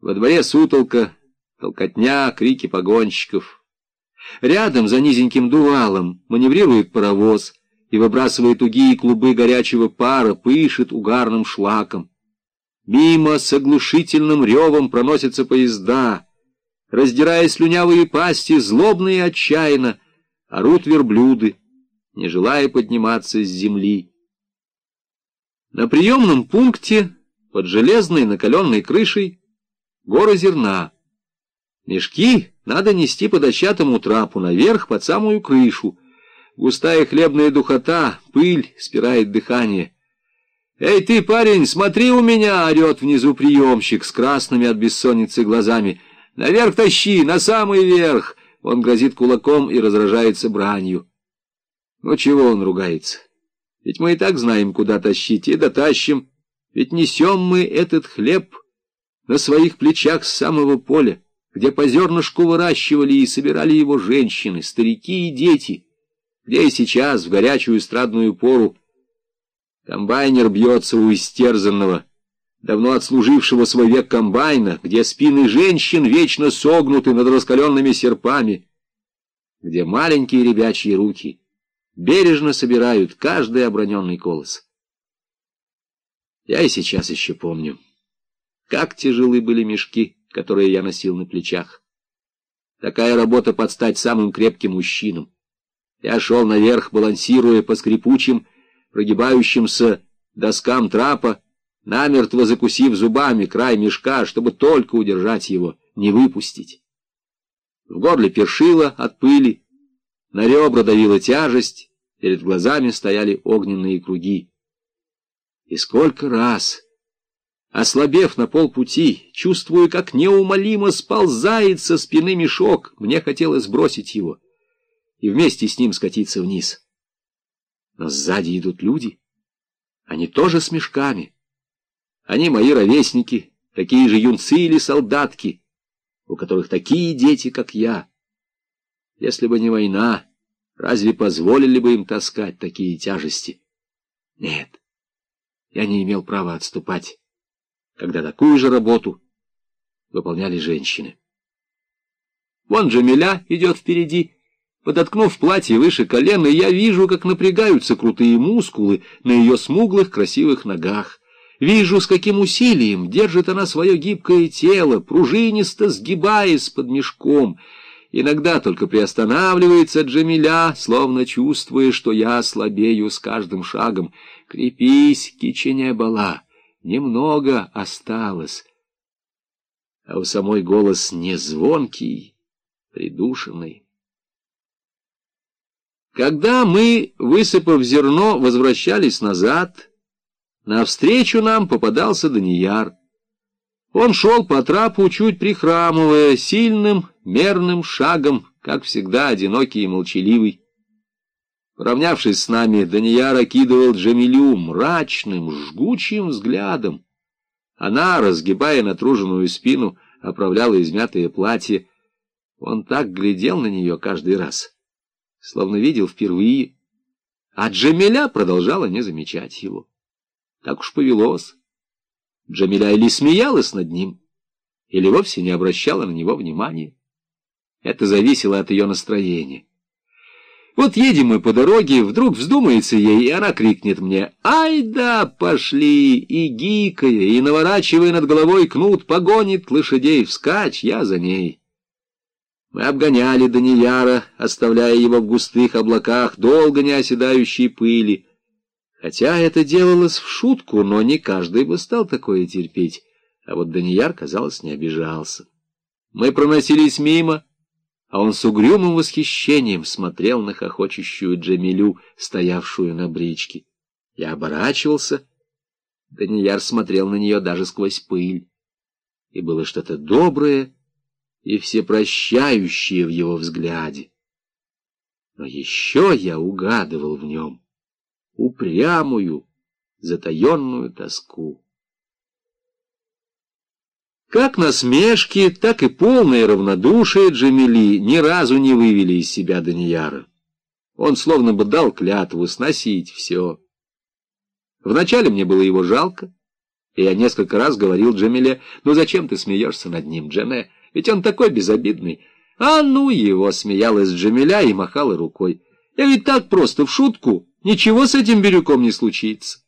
Во дворе сутолка, толкотня, крики погонщиков. Рядом, за низеньким дувалом, маневрирует паровоз и, выбрасывая тугие клубы горячего пара, пышет угарным шлаком. Мимо с оглушительным ревом проносятся поезда. Раздирая слюнявые пасти, злобно и отчаянно, орут верблюды, не желая подниматься с земли. На приемном пункте под железной накаленной крышей горы зерна. Мешки надо нести по дощатому трапу наверх под самую крышу. Густая хлебная духота, пыль спирает дыхание. «Эй ты, парень, смотри у меня!» — орет внизу приемщик с красными от бессонницы глазами. «Наверх тащи, на самый верх!» Он грозит кулаком и разражается бранью. Ну чего он ругается? Ведь мы и так знаем, куда тащить, и дотащим. Ведь несем мы этот хлеб на своих плечах с самого поля, где по зернышку выращивали и собирали его женщины, старики и дети, где и сейчас, в горячую эстрадную пору, комбайнер бьется у истерзанного, давно отслужившего свой век комбайна, где спины женщин вечно согнуты над раскаленными серпами, где маленькие ребячьи руки бережно собирают каждый оброненный колос. Я и сейчас еще помню, как тяжелы были мешки, которые я носил на плечах. Такая работа под стать самым крепким мужчинам. Я шел наверх, балансируя по скрипучим, прогибающимся доскам трапа, намертво закусив зубами край мешка, чтобы только удержать его, не выпустить. В горле першило от пыли, на ребра давила тяжесть, перед глазами стояли огненные круги. И сколько раз, ослабев на полпути, чувствуя, как неумолимо сползает со спины мешок, мне хотелось сбросить его и вместе с ним скатиться вниз. Но сзади идут люди, они тоже с мешками. Они мои ровесники, такие же юнцы или солдатки, у которых такие дети, как я. Если бы не война, разве позволили бы им таскать такие тяжести? Нет. Я не имел права отступать, когда такую же работу выполняли женщины. Вон Джамиля идет впереди, подоткнув платье выше колена, я вижу, как напрягаются крутые мускулы на ее смуглых красивых ногах. Вижу, с каким усилием держит она свое гибкое тело, пружинисто сгибаясь под мешком. Иногда только приостанавливается Джамиля, словно чувствуя, что я слабею с каждым шагом. Крепись, Киченебала, немного осталось. А у самой голос не звонкий, придушенный. Когда мы, высыпав зерно, возвращались назад, навстречу нам попадался Данияр. Он шел по трапу, чуть прихрамывая, сильным, мерным шагом, как всегда, одинокий и молчаливый. Поравнявшись с нами, Данияр окидывал Джамилю мрачным, жгучим взглядом. Она, разгибая натруженную спину, оправляла измятое платье. Он так глядел на нее каждый раз, словно видел впервые. А Джамиля продолжала не замечать его. Так уж повелось. Джамиля или смеялась над ним, или вовсе не обращала на него внимания. Это зависело от ее настроения. Вот едем мы по дороге, вдруг вздумается ей, и она крикнет мне «Ай да, пошли!» И гикая, и наворачивая над головой кнут, погонит лошадей вскачь, я за ней. Мы обгоняли Данияра, оставляя его в густых облаках, долго не оседающей пыли. Хотя это делалось в шутку, но не каждый бы стал такое терпеть, а вот Данияр, казалось, не обижался. Мы проносились мимо, а он с угрюмым восхищением смотрел на хохочущую Джамилю, стоявшую на бричке. Я оборачивался. Данияр смотрел на нее даже сквозь пыль. И было что-то доброе и всепрощающее в его взгляде. Но еще я угадывал в нем упрямую, затаенную тоску. Как насмешки, так и полное равнодушие Джамили ни разу не вывели из себя Данияра. Он словно бы дал клятву сносить все. Вначале мне было его жалко, И я несколько раз говорил Джамиле, ну зачем ты смеешься над ним, Джеме? Ведь он такой безобидный. А ну его, смеялась Джамиля и махала рукой. Я ведь так просто, в шутку, ничего с этим бирюком не случится.